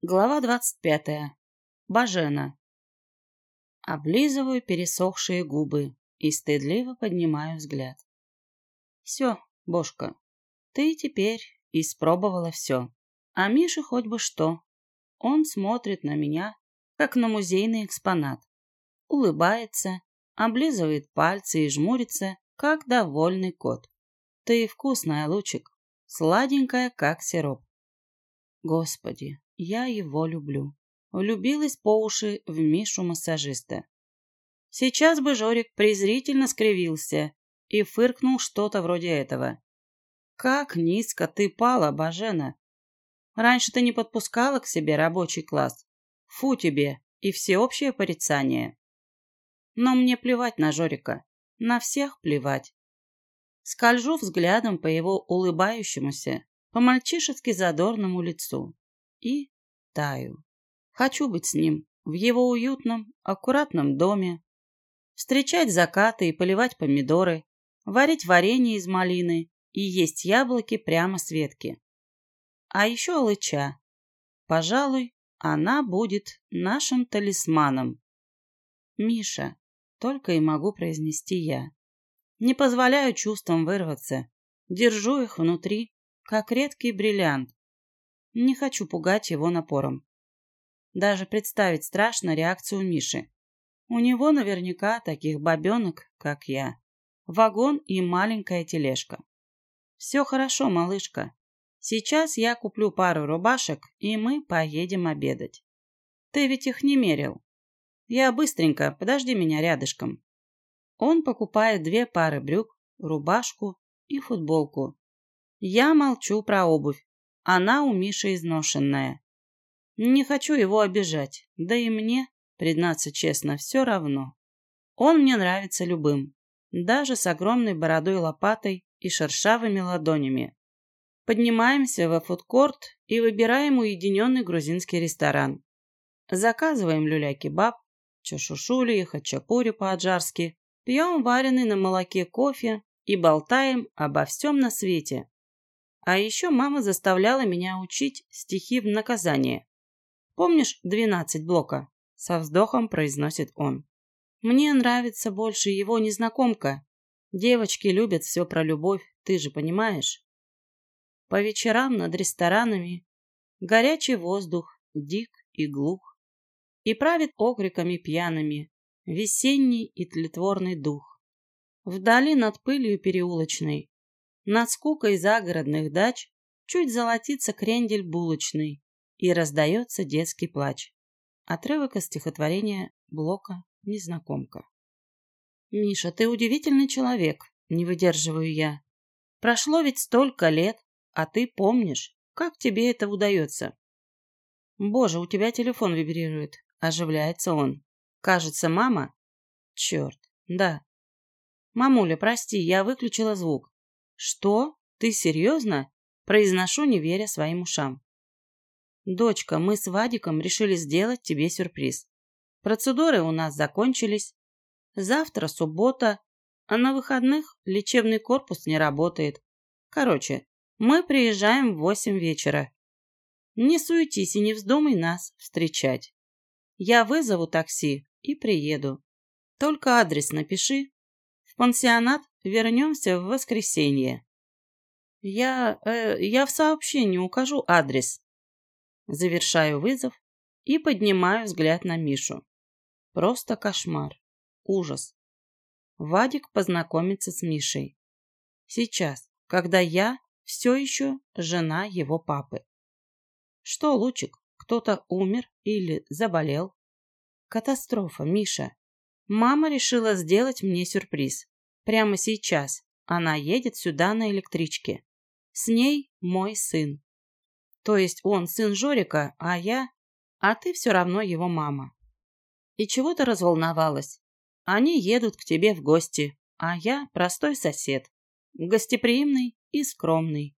Глава двадцать пятая. Бажена. Облизываю пересохшие губы и стыдливо поднимаю взгляд. Все, Бошка, ты теперь испробовала все. А Миша хоть бы что. Он смотрит на меня, как на музейный экспонат. Улыбается, облизывает пальцы и жмурится, как довольный кот. Ты вкусная, Лучик, сладенькая, как сироп. Господи, я его люблю. Влюбилась по уши в Мишу-массажиста. Сейчас бы Жорик презрительно скривился и фыркнул что-то вроде этого. «Как низко ты пала, Бажена! Раньше ты не подпускала к себе рабочий класс. Фу тебе и всеобщее порицание!» Но мне плевать на Жорика. На всех плевать. Скольжу взглядом по его улыбающемуся, по-мальчишески задорному лицу и таю. Хочу быть с ним в его уютном, аккуратном доме, встречать закаты и поливать помидоры, варить варенье из малины и есть яблоки прямо с ветки. А еще алыча. Пожалуй, она будет нашим талисманом. Миша, только и могу произнести я. Не позволяю чувствам вырваться, держу их внутри, как редкий бриллиант, не хочу пугать его напором. Даже представить страшно реакцию Миши. У него наверняка таких бабенок, как я. Вагон и маленькая тележка. Все хорошо, малышка. Сейчас я куплю пару рубашек, и мы поедем обедать. Ты ведь их не мерил. Я быстренько, подожди меня рядышком. Он покупает две пары брюк, рубашку и футболку. Я молчу про обувь. Она у Миши изношенная. Не хочу его обижать, да и мне, признаться честно, все равно. Он мне нравится любым, даже с огромной бородой лопатой и шершавыми ладонями. Поднимаемся во фудкорт и выбираем уединенный грузинский ресторан. Заказываем люля-кебаб, чашушули и хачапури по-аджарски, пьем вареный на молоке кофе и болтаем обо всем на свете. А еще мама заставляла меня учить стихи в наказание. Помнишь двенадцать блока? Со вздохом произносит он. Мне нравится больше его незнакомка. Девочки любят все про любовь, ты же понимаешь? По вечерам над ресторанами горячий воздух, дик и глух. И правит окриками пьяными весенний и тлетворный дух. Вдали над пылью переулочной над скукой загородных дач чуть золотится крендель булочный и раздается детский плач. Отрывок из стихотворения Блока «Незнакомка». «Миша, ты удивительный человек», — не выдерживаю я. «Прошло ведь столько лет, а ты помнишь, как тебе это удается?» «Боже, у тебя телефон вибрирует», — оживляется он. «Кажется, мама?» «Черт, да». «Мамуля, прости, я выключила звук. «Что? Ты серьезно?» Произношу, не веря своим ушам. «Дочка, мы с Вадиком решили сделать тебе сюрприз. Процедуры у нас закончились. Завтра суббота, а на выходных лечебный корпус не работает. Короче, мы приезжаем в восемь вечера. Не суетись и не вздумай нас встречать. Я вызову такси и приеду. Только адрес напиши. В пансионат Вернемся в воскресенье. Я... Э, я в сообщении укажу адрес. Завершаю вызов и поднимаю взгляд на Мишу. Просто кошмар. Ужас. Вадик познакомится с Мишей. Сейчас, когда я все еще жена его папы. Что, Лучик, кто-то умер или заболел? Катастрофа, Миша. Мама решила сделать мне сюрприз. Прямо сейчас она едет сюда на электричке. С ней мой сын. То есть он сын Жорика, а я... А ты все равно его мама. И чего ты разволновалась? Они едут к тебе в гости, а я простой сосед. Гостеприимный и скромный.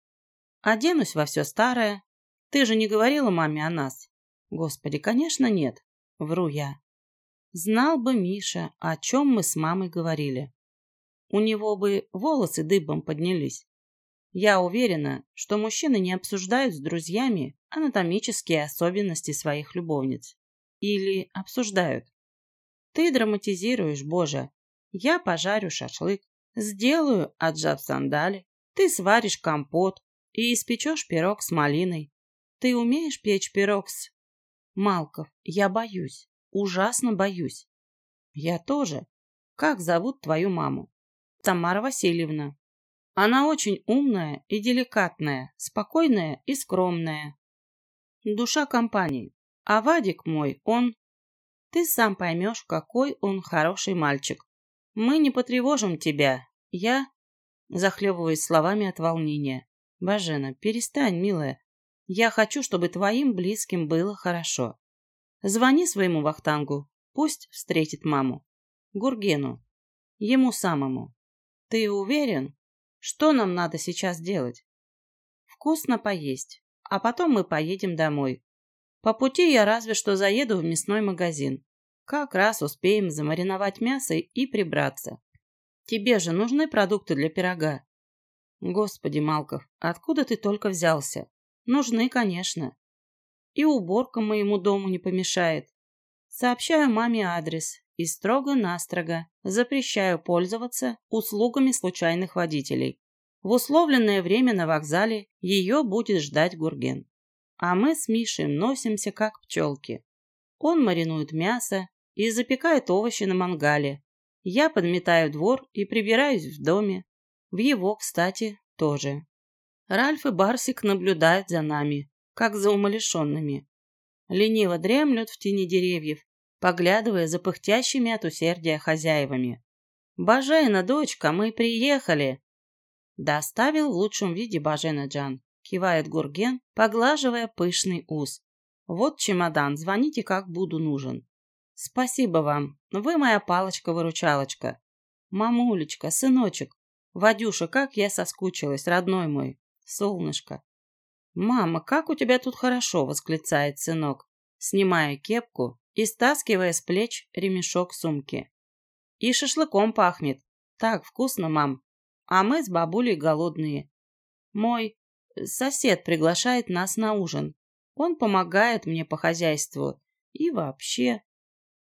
Оденусь во все старое. Ты же не говорила маме о нас? Господи, конечно, нет. Вру я. Знал бы Миша, о чем мы с мамой говорили у него бы волосы дыбом поднялись. Я уверена, что мужчины не обсуждают с друзьями анатомические особенности своих любовниц. Или обсуждают. Ты драматизируешь, Боже. Я пожарю шашлык, сделаю аджаб сандали, ты сваришь компот и испечешь пирог с малиной. Ты умеешь печь пирог с... Малков, я боюсь, ужасно боюсь. Я тоже. Как зовут твою маму? Тамара Васильевна. Она очень умная и деликатная, спокойная и скромная. Душа компании. А Вадик мой, он... Ты сам поймешь, какой он хороший мальчик. Мы не потревожим тебя. Я... Захлебываясь словами от волнения. Бажена, перестань, милая. Я хочу, чтобы твоим близким было хорошо. Звони своему вахтангу. Пусть встретит маму. Гургену. Ему самому. Ты уверен? Что нам надо сейчас делать? Вкусно поесть, а потом мы поедем домой. По пути я разве что заеду в мясной магазин. Как раз успеем замариновать мясо и прибраться. Тебе же нужны продукты для пирога. Господи, Малков, откуда ты только взялся? Нужны, конечно. И уборка моему дому не помешает. Сообщаю маме адрес и строго-настрого запрещаю пользоваться услугами случайных водителей. В условленное время на вокзале ее будет ждать Гурген. А мы с Мишей носимся, как пчелки. Он маринует мясо и запекает овощи на мангале. Я подметаю двор и прибираюсь в доме. В его, кстати, тоже. Ральф и Барсик наблюдают за нами, как за умалишенными. Лениво дремлют в тени деревьев, поглядывая за пыхтящими от усердия хозяевами. «Бажена, дочка, мы приехали!» «Доставил в лучшем виде Бажена Джан», — кивает Гурген, поглаживая пышный ус. «Вот чемодан, звоните, как буду нужен». «Спасибо вам, вы моя палочка-выручалочка». «Мамулечка, сыночек, Вадюша, как я соскучилась, родной мой, солнышко». «Мама, как у тебя тут хорошо!» — восклицает сынок, снимая кепку и стаскивая с плеч ремешок сумки. И шашлыком пахнет. Так вкусно, мам. А мы с бабулей голодные. Мой сосед приглашает нас на ужин. Он помогает мне по хозяйству. И вообще...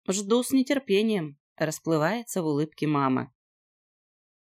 Жду с нетерпением, расплывается в улыбке мама.